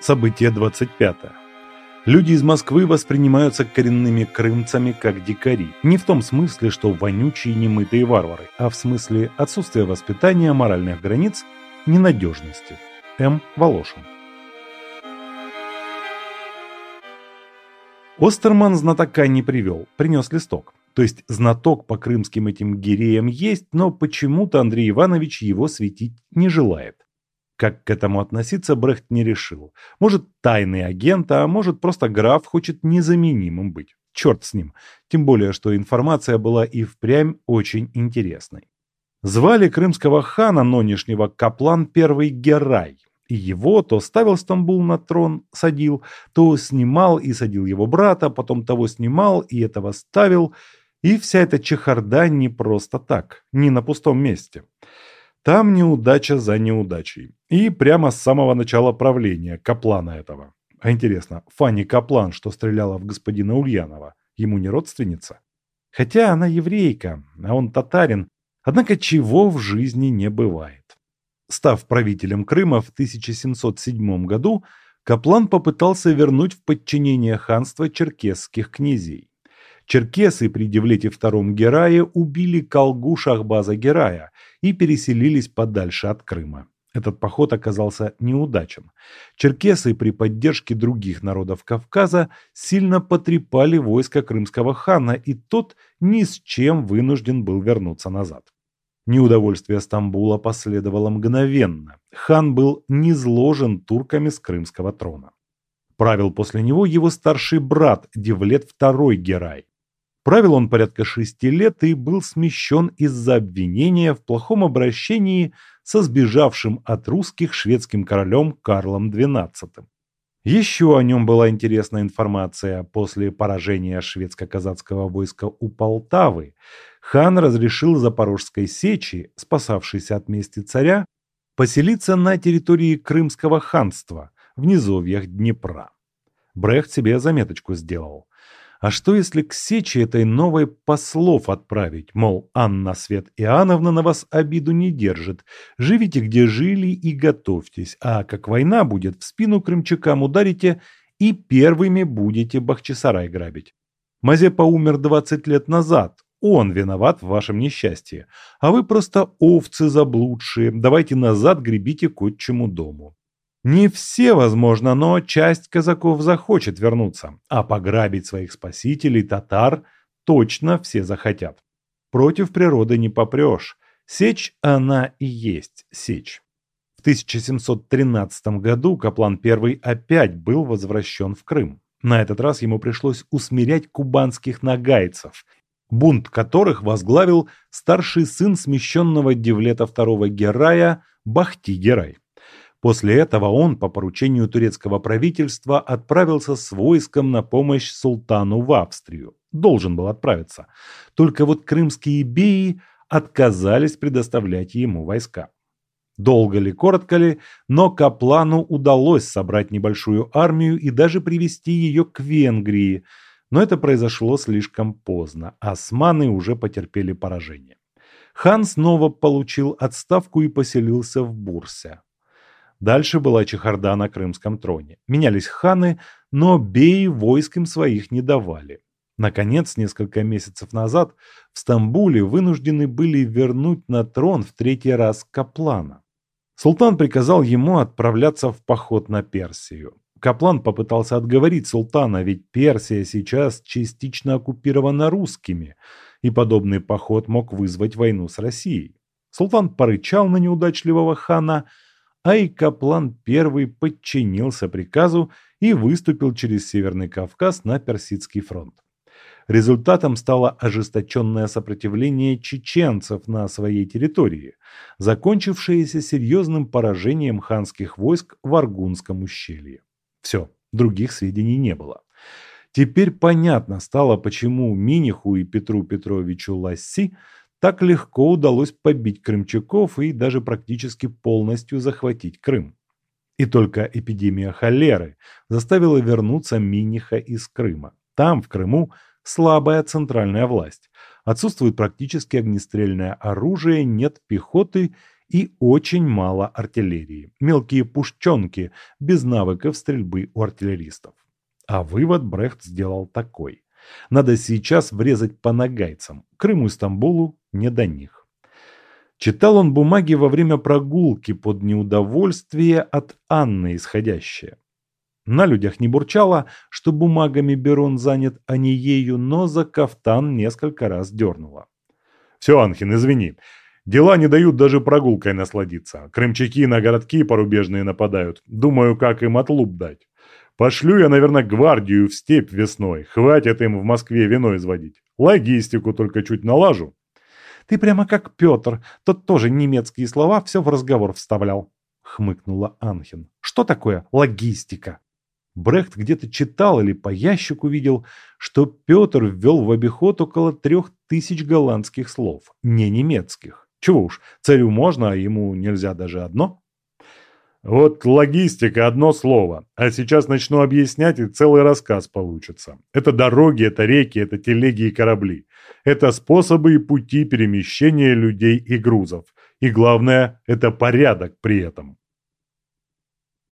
Событие 25. Люди из Москвы воспринимаются коренными крымцами как дикари. Не в том смысле, что вонючие немытые варвары, а в смысле отсутствия воспитания, моральных границ, ненадежности. М. Волошин. Остерман знатока не привел, принес листок. То есть знаток по крымским этим гиреям есть, но почему-то Андрей Иванович его светить не желает. Как к этому относиться, Брехт не решил. Может, тайный агент, а может, просто граф хочет незаменимым быть. Черт с ним. Тем более, что информация была и впрямь очень интересной. Звали крымского хана нынешнего Каплан первый Герай. И его то ставил Стамбул на трон, садил, то снимал и садил его брата, потом того снимал и этого ставил. И вся эта чехарда не просто так, не на пустом месте. Там неудача за неудачей. И прямо с самого начала правления Каплана этого. А интересно, Фанни Каплан, что стреляла в господина Ульянова, ему не родственница? Хотя она еврейка, а он татарин, однако чего в жизни не бывает. Став правителем Крыма в 1707 году, Каплан попытался вернуть в подчинение ханства черкесских князей. Черкесы при Девлете II Герае убили Колгу Шахбаза Герая и переселились подальше от Крыма. Этот поход оказался неудачен. Черкесы при поддержке других народов Кавказа сильно потрепали войско крымского хана, и тот ни с чем вынужден был вернуться назад. Неудовольствие Стамбула последовало мгновенно. Хан был низложен турками с крымского трона. Правил после него его старший брат Девлет II Герай. Правил он порядка шести лет и был смещен из-за обвинения в плохом обращении со сбежавшим от русских шведским королем Карлом XII. Еще о нем была интересная информация. После поражения шведско-казацкого войска у Полтавы хан разрешил Запорожской сечи, спасавшейся от мести царя, поселиться на территории Крымского ханства в низовьях Днепра. Брехт себе заметочку сделал. А что если к сече этой новой послов отправить, мол, Анна Свет Иоанновна на вас обиду не держит, живите где жили и готовьтесь, а как война будет, в спину крымчакам ударите и первыми будете Бахчисарай грабить. Мазепа умер 20 лет назад, он виноват в вашем несчастье, а вы просто овцы заблудшие, давайте назад гребите к отчему дому. Не все, возможно, но часть казаков захочет вернуться, а пограбить своих спасителей, татар, точно все захотят. Против природы не попрешь. Сечь она и есть сечь. В 1713 году Каплан I опять был возвращен в Крым. На этот раз ему пришлось усмирять кубанских нагайцев, бунт которых возглавил старший сын смещенного Девлета II Герая Бахти Герай. После этого он по поручению турецкого правительства отправился с войском на помощь султану в Австрию. Должен был отправиться. Только вот крымские беи отказались предоставлять ему войска. Долго ли, коротко ли, но Каплану удалось собрать небольшую армию и даже привести ее к Венгрии, но это произошло слишком поздно, османы уже потерпели поражение. Хан снова получил отставку и поселился в Бурсе. Дальше была чехарда на крымском троне. Менялись ханы, но беи войск им своих не давали. Наконец, несколько месяцев назад в Стамбуле вынуждены были вернуть на трон в третий раз Каплана. Султан приказал ему отправляться в поход на Персию. Каплан попытался отговорить султана, ведь Персия сейчас частично оккупирована русскими, и подобный поход мог вызвать войну с Россией. Султан порычал на неудачливого хана – а и Каплан I подчинился приказу и выступил через Северный Кавказ на Персидский фронт. Результатом стало ожесточенное сопротивление чеченцев на своей территории, закончившееся серьезным поражением ханских войск в Аргунском ущелье. Все, других сведений не было. Теперь понятно стало, почему Миниху и Петру Петровичу Ласси так легко удалось побить крымчаков и даже практически полностью захватить Крым. И только эпидемия холеры заставила вернуться Миниха из Крыма. Там, в Крыму, слабая центральная власть. Отсутствует практически огнестрельное оружие, нет пехоты и очень мало артиллерии, мелкие пушченки, без навыков стрельбы у артиллеристов. А вывод Брехт сделал такой. Надо сейчас врезать по нагайцам, Крыму и Стамбулу не до них. Читал он бумаги во время прогулки под неудовольствие от Анны исходящее. На людях не бурчало, что бумагами Берон занят, а не ею, но за кафтан несколько раз дернуло. «Все, Анхин, извини. Дела не дают даже прогулкой насладиться. Крымчаки на городки порубежные нападают. Думаю, как им отлуп дать. Пошлю я, наверное, гвардию в степь весной. Хватит им в Москве вино изводить. Логистику только чуть налажу». «Ты прямо как Петр. Тот тоже немецкие слова все в разговор вставлял», — хмыкнула Анхин. «Что такое логистика?» Брехт где-то читал или по ящику видел, что Петр ввел в обиход около трех тысяч голландских слов, не немецких. Чего уж, царю можно, а ему нельзя даже одно? Вот логистика – одно слово. А сейчас начну объяснять, и целый рассказ получится. Это дороги, это реки, это телеги и корабли. Это способы и пути перемещения людей и грузов. И главное – это порядок при этом.